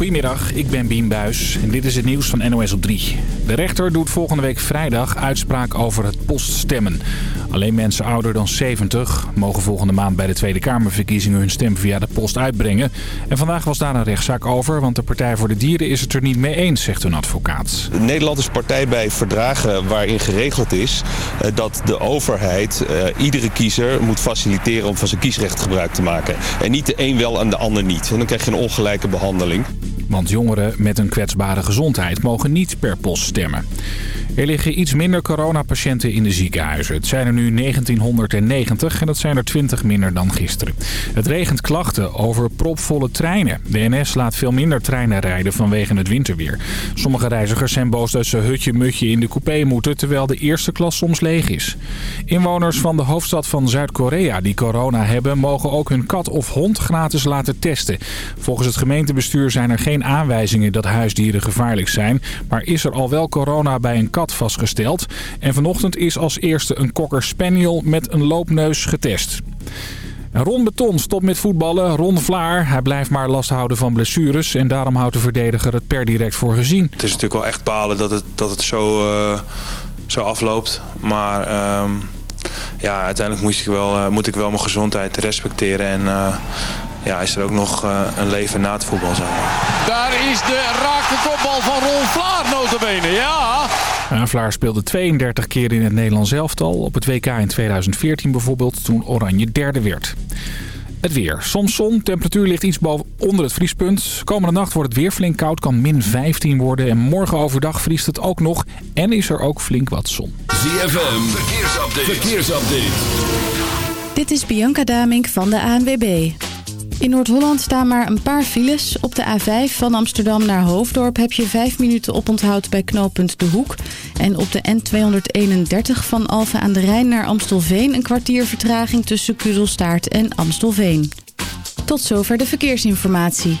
Goedemiddag, ik ben Bien Buis en dit is het nieuws van NOS op 3. De rechter doet volgende week vrijdag uitspraak over het poststemmen. Alleen mensen ouder dan 70 mogen volgende maand bij de Tweede Kamerverkiezingen hun stem via de post uitbrengen. En vandaag was daar een rechtszaak over, want de Partij voor de Dieren is het er niet mee eens, zegt een advocaat. Nederland is partij bij verdragen waarin geregeld is eh, dat de overheid uh, iedere kiezer moet faciliteren om van zijn kiesrecht gebruik te maken. En niet de een wel en de ander niet. En dan krijg je een ongelijke behandeling. Want jongeren met een kwetsbare gezondheid mogen niet per post stemmen. Er liggen iets minder coronapatiënten in de ziekenhuizen. Het zijn er nu 1990 en dat zijn er 20 minder dan gisteren. Het regent klachten over propvolle treinen. De NS laat veel minder treinen rijden vanwege het winterweer. Sommige reizigers zijn boos dat ze hutje-mutje in de coupé moeten... terwijl de eerste klas soms leeg is. Inwoners van de hoofdstad van Zuid-Korea die corona hebben... mogen ook hun kat of hond gratis laten testen. Volgens het gemeentebestuur zijn er geen aanwijzingen dat huisdieren gevaarlijk zijn... maar is er al wel corona bij een kat vastgesteld. En vanochtend is als eerste een cocker spaniel met een loopneus getest. Ron Beton stopt met voetballen. Ron Vlaar, hij blijft maar last houden van blessures. En daarom houdt de verdediger het per direct voor gezien. Het is natuurlijk wel echt balen dat het, dat het zo, uh, zo afloopt. Maar uh, ja, uiteindelijk moest ik wel, uh, moet ik wel mijn gezondheid respecteren. En uh, ja, is er ook nog uh, een leven na het voetbal. Zeg maar. Daar is de raakte kopbal van Ron Vlaar notabene, ja. Ja, Vlaar speelde 32 keer in het Nederlands elftal. Op het WK in 2014 bijvoorbeeld, toen Oranje derde werd. Het weer. Soms zon. Temperatuur ligt iets boven onder het vriespunt. Komende nacht wordt het weer flink koud. Kan min 15 worden. En morgen overdag vriest het ook nog. En is er ook flink wat zon. ZFM. Verkeersupdate. Verkeersupdate. Dit is Bianca Damink van de ANWB. In Noord-Holland staan maar een paar files. Op de A5 van Amsterdam naar Hoofddorp heb je 5 minuten oponthoud bij knooppunt De Hoek. En op de N231 van Alphen aan de Rijn naar Amstelveen... een kwartier vertraging tussen Kuzelstaart en Amstelveen. Tot zover de verkeersinformatie.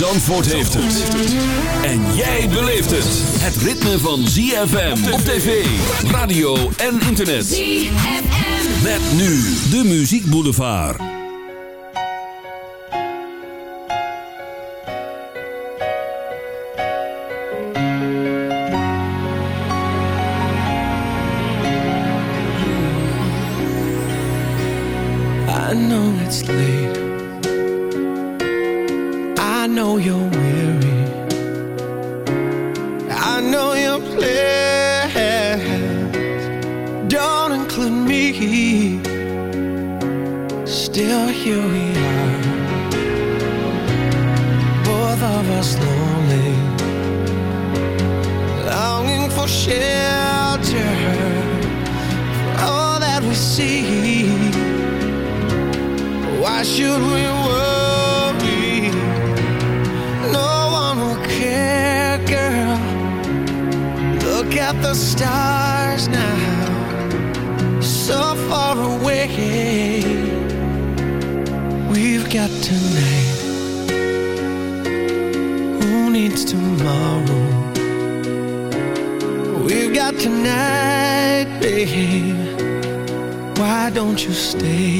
Zandvoort heeft het. En jij beleeft het. Het ritme van ZFM op tv, radio en internet. ZFM. Met nu de Muziek Boulevard. I know it's late. Don't you stay?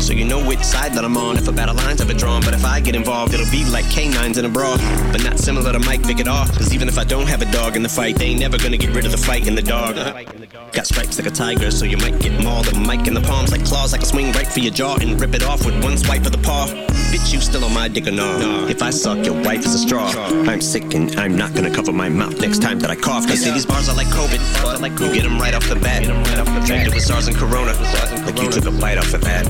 So you know which side that I'm on if a battle line's ever drawn. But if I get involved, it'll be like canines in a brawl. But not similar to Mike Vick at all. Cause even if I don't have a dog in the fight, they ain't never gonna get rid of the fight in the dog. Got stripes like a tiger, so you might get mauled. A mic in the palms like claws, I can swing right for your jaw and rip it off with one swipe of the paw. Bitch, you still on my dick or no? If I suck, your wife is a straw. I'm sick and I'm not gonna cover my mouth next time that I cough. Cause these bars are like COVID. You get them right off the bat. Infected with SARS and Corona. Like you took a bite off of that.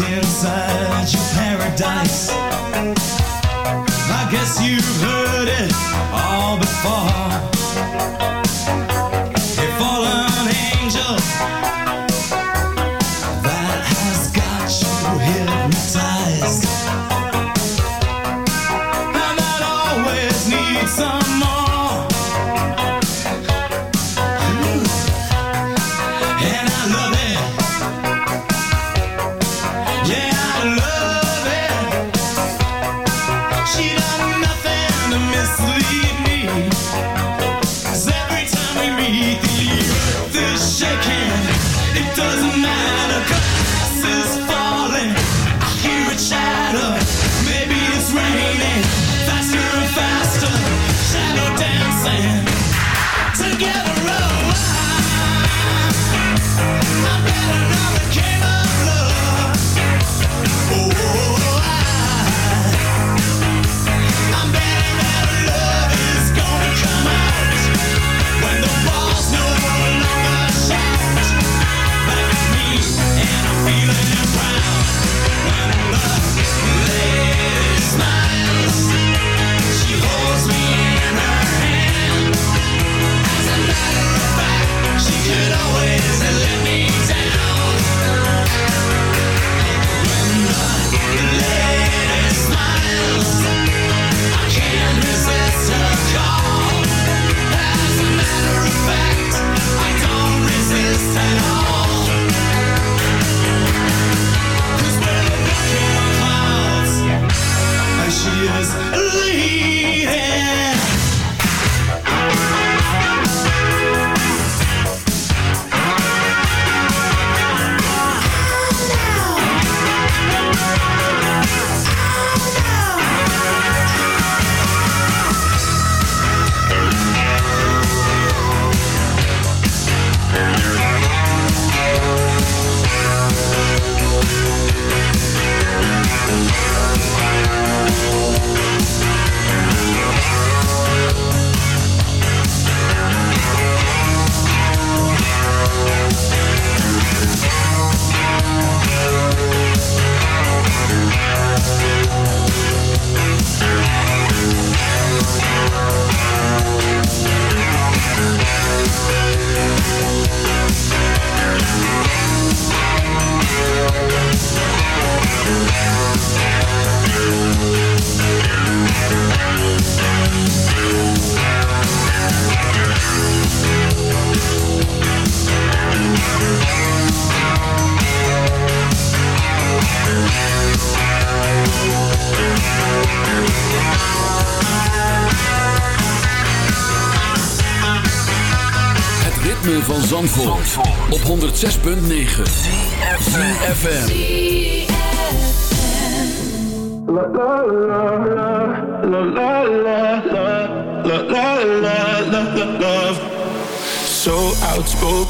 inside your paradise. I guess you've heard it all before. 106.9 ZFM La la la la la la la la la la la la outspoken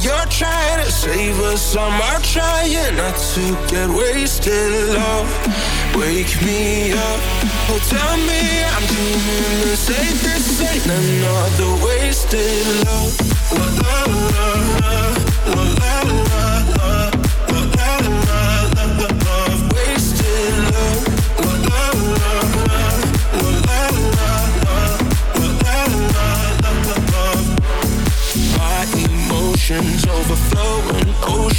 you're trying to save us. I'm trying not to get wasted. Love, wake me up. Oh, tell me I'm dreaming the. This ain't another wasted love. La la la la la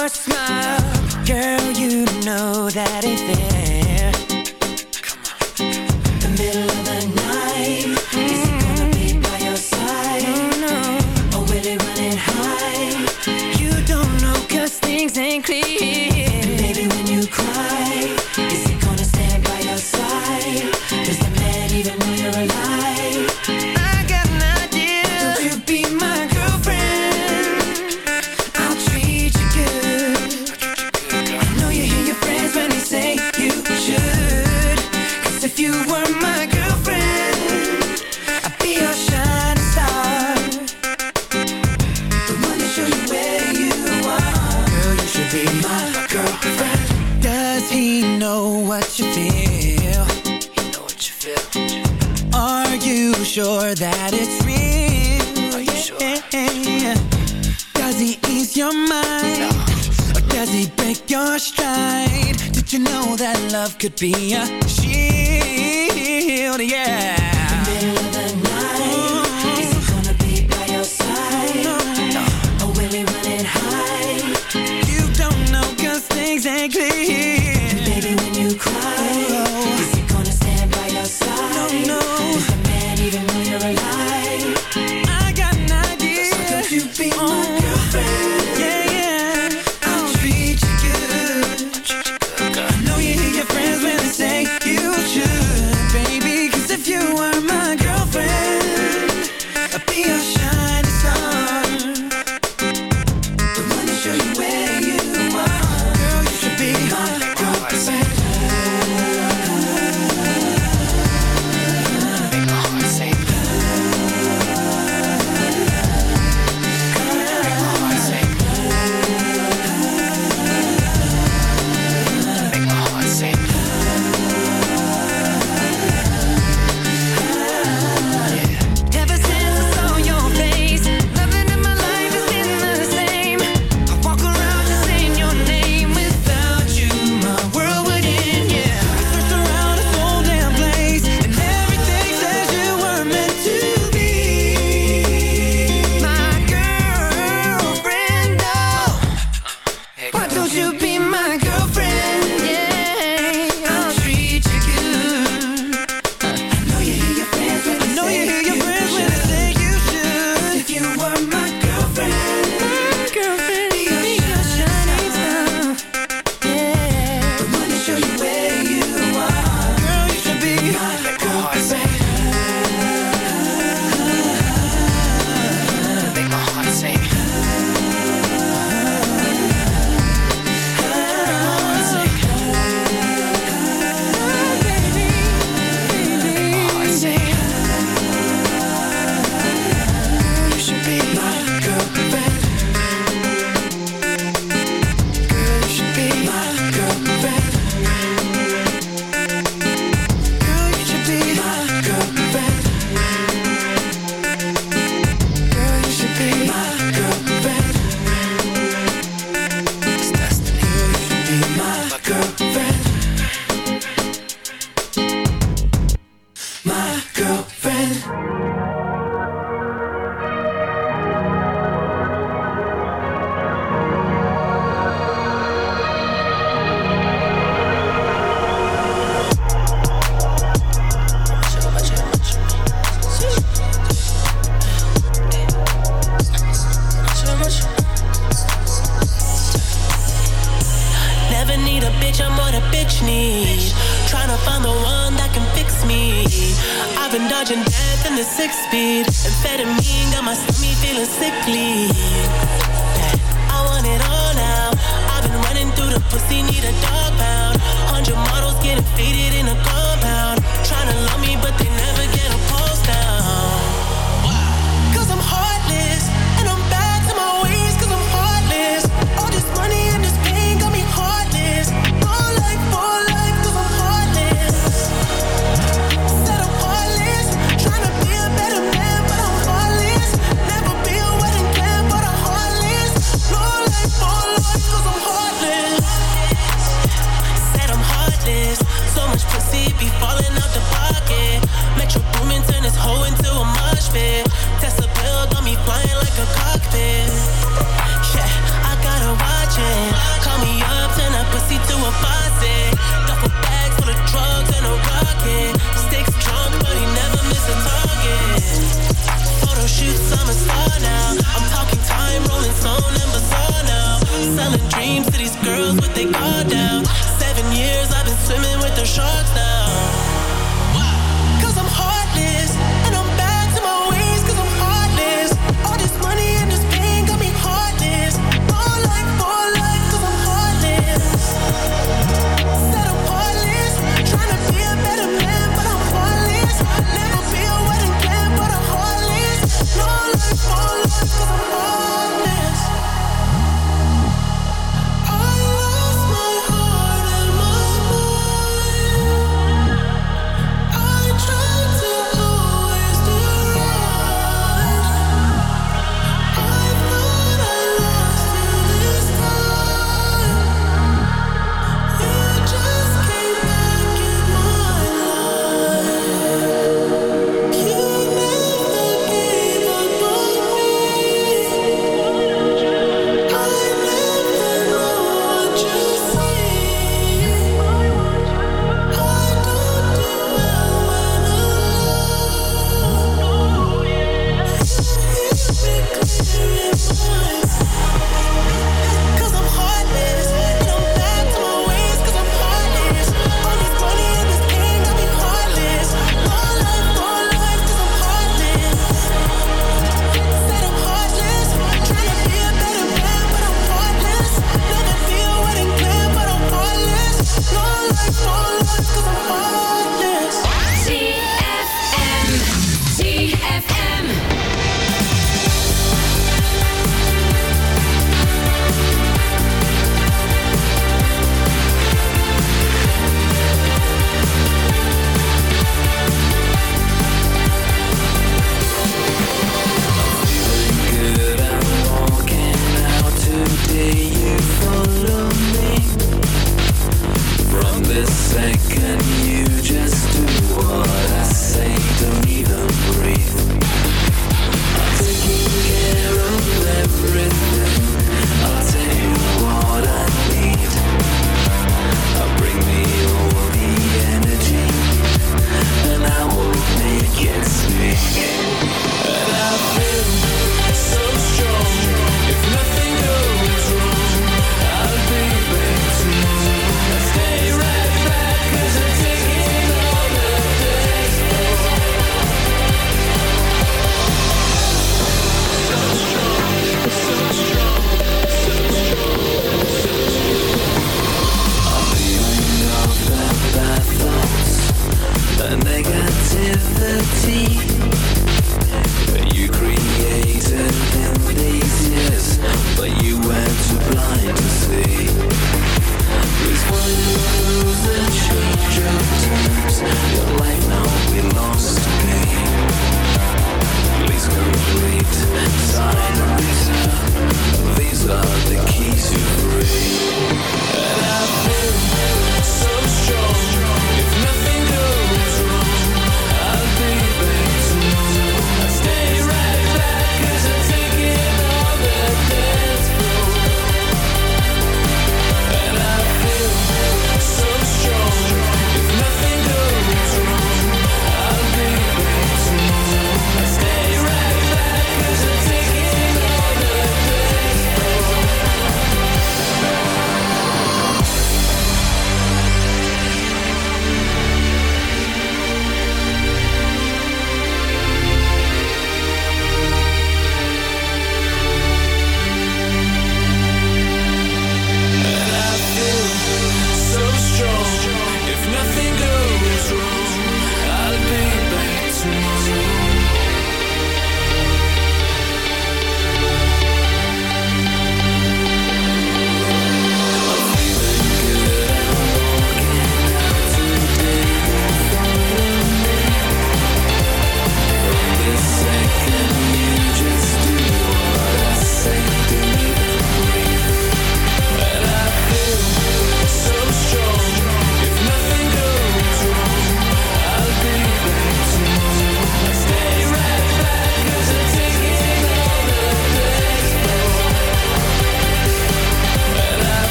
your smile. Girl, you know that ain't fair.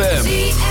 ZFM.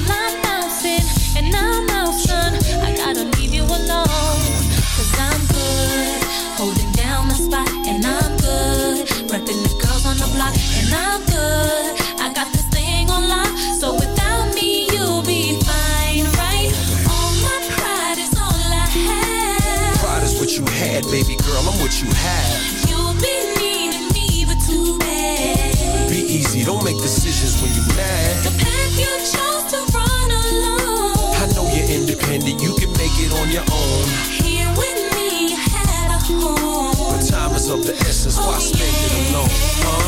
Man. Well, I'm bouncing and I'm out, son. I gotta leave you alone. Cause I'm good, holding down the spot, and I'm good. Repping the girls on the block, and I'm good. I got this thing on lock, so without me, you'll be fine, right? All my pride is all I have. Pride is what you had, baby girl. I'm what you have. You'll be needing me, but too bad. Be easy, don't make decisions when you're essence, why spend it alone, huh?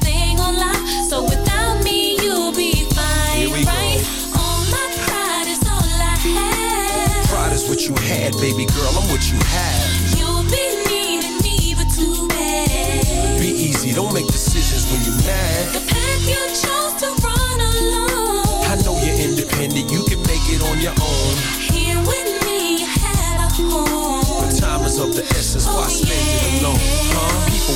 So without me, you'll be fine, Here we go. All my pride is all I have. Pride is what you had, baby girl, I'm what you have. You'll be needing me, but too bad. Be easy, don't make decisions when you're mad. The path you chose to run alone. I know you're independent, you can make it on your own. Here with me, you had a home. But time is of the essence, why oh, spend it alone,